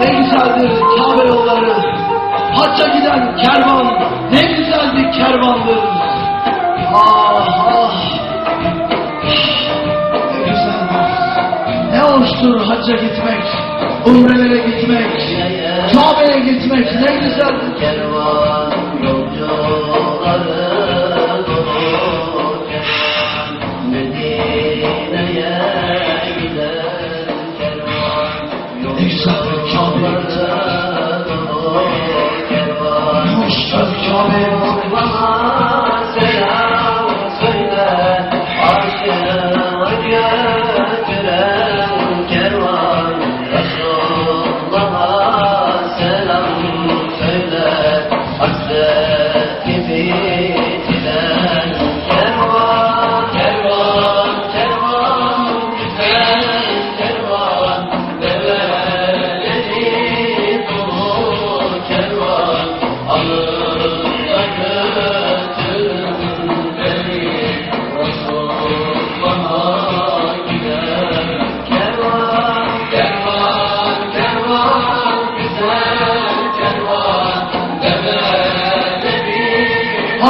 ne güzeldir Kabe yolları. Hacca giden kervan ne güzel bir kervandır. Ah ah. Ne güzeldir. Ne hoştur hacca gitmek, umrelere gitmek, Kabe'ye gitmek ne güzeldir. Kervan yolcuları hoştur Kabe'ye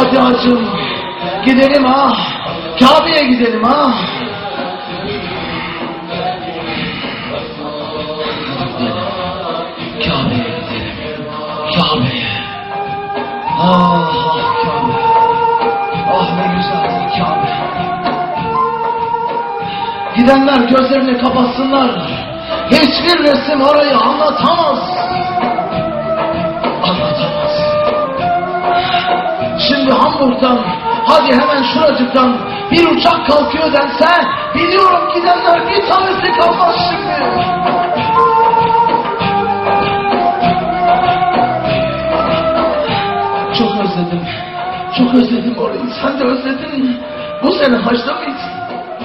Hadi hacım gidelim ha. Kabe'ye gidelim ha. Kabe'ye gidelim. Kabe'ye. Ah ah Kabe. Ah ne güzeldir Kabe. Gidenler gözlerini kapatsınlar. Hiçbir resim orayı. Anlatamaz. Hamburg'dan hadi hemen şuracıktan bir uçak kalkıyor dense biliyorum gidenler bir tanesi kalmaz şimdi. Çok özledim. Çok özledim orayı. Sen de özledin mi? Bu sene hacda mıydın?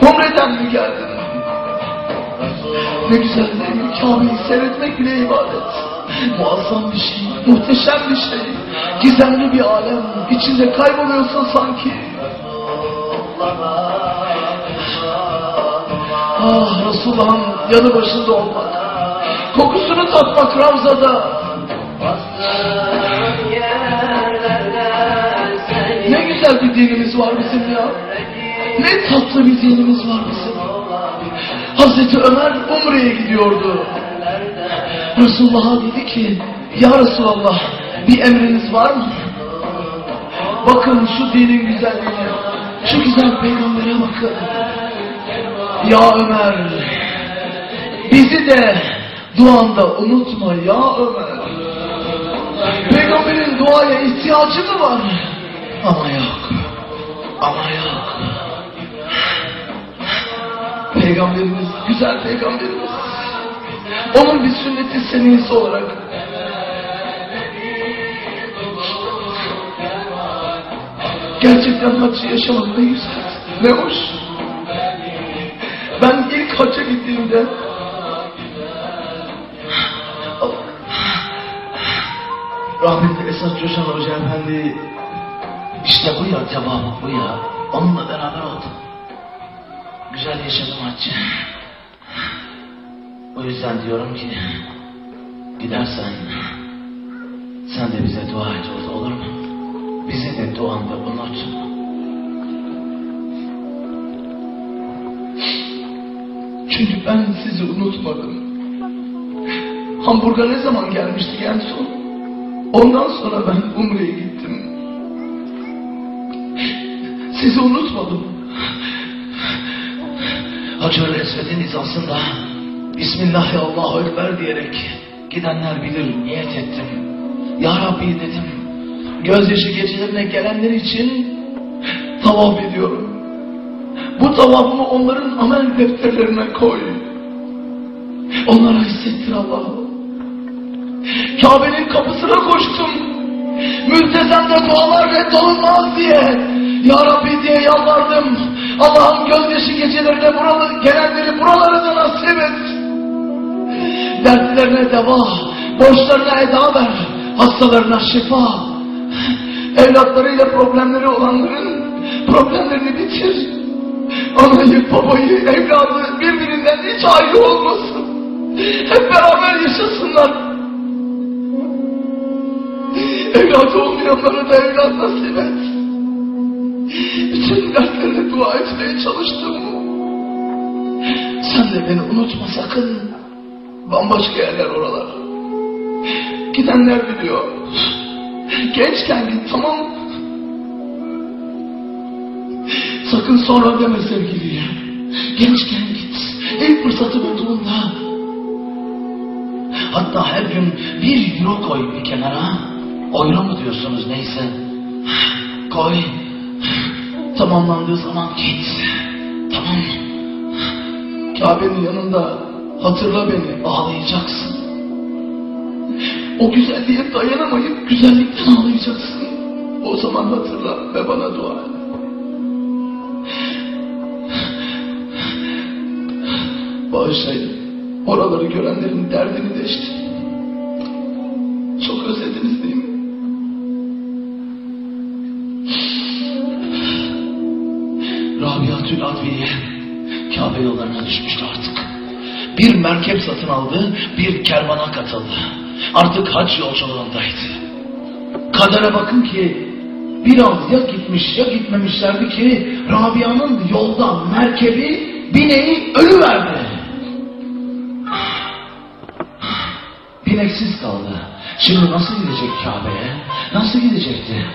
Umre'den mi geldin? Ne güzel değil mi? Kabe'yi seyretmek bile ibadet. Muazzam bir şey, muhteşem bir şey. Gizemli bir alem. İçinde kayboluyorsun sanki. Ah Resulullah'ın yanı başında olmak. Kokusunu tatmak Ravza'da. Ne güzel bir dinimiz var bizim ya. Ne tatlı bir dinimiz var bizim. Hazreti Ömer Umre'ye gidiyordu. Resulullah'a dedi ki, Ya Resulallah bir emriniz var mı? Bakın şu dinin güzelliğine, şu güzel peygambere bakın. Ya Ömer, bizi de duanda unutma ya Ömer. Peygamberin duaya ihtiyacı mı var? Ama yok. Ama yok. Peygamberimiz, güzel peygamberimiz. Onun bir sünneti seniyesi olarak. Gerçekten hacı yaşamak ne güzel, ne hoş. Ben ilk hacca gittiğimde Rahmetli Esat Coşan Hoca Efendi işte bu ya cevabı bu ya. Onunla beraber oldum. Güzel yaşadım hacı. O yüzden diyorum ki gidersen sen de bize dua et olur mu? Bizi de duanda unut. Çünkü ben sizi unutmadım. Hamburg'a ne zaman gelmiştik en son? Ondan sonra ben Umre'ye gittim. Sizi unutmadım. Hacer Esved'in hizasında Ekber diyerek gidenler bilir niyet ettim. Ya Rabbi dedim. Gözyaşı gecelerine gelenler için tavaf ediyorum. Bu tavafımı onların amel defterlerine koy. Onlara hissettir Allah'ım. Kabe'nin kapısına koştum. Mültezemde dualar reddolunmaz diye. Ya Rabbi diye yalvardım. Allah'ım gözyaşı gecelerine buralı, gelenleri buralara da nasip et. Dertlerine deva, borçlarına eda ver, hastalarına şifa. Evlatlarıyla problemleri olanların problemlerini bitir. Anayı, babayı, evladı birbirinden hiç ayrı olmasın. Hep beraber yaşasınlar. Evlat olmayanlara da evlat nasip et. Bütün dertlerine dua etmeye çalıştım. Sen de beni unutma sakın. Bambaşka yerler oralar. Gidenler biliyor. Gençken git tamam mı? Sakın sonra deme sevgiliye. Gençken git. İlk fırsatı bulduğunda. Hatta her gün bir euro koy bir kenara. Euro mu diyorsunuz neyse. Koy. Tamamlandığı zaman git. Tamam mı? Kabe'nin yanında hatırla beni ağlayacaksın. O güzelliğe dayanamayıp güzellikten ağlayacaksın. O zaman hatırla ve bana dua et. Bağışlayın. Oraları görenlerin derdini deşti. Çok özlediniz değil mi? Rabia Tül Adviye Kabe yollarına düşmüştü artık. Bir merkep satın aldı, bir kervana katıldı. Artık hac yolculuğundaydı. Kadere bakın ki biraz ya gitmiş ya gitmemişlerdi ki Rabia'nın yolda merkebi bineği ölüverdi. Bineksiz kaldı. Şimdi nasıl gidecek Kabe'ye? Nasıl gidecekti?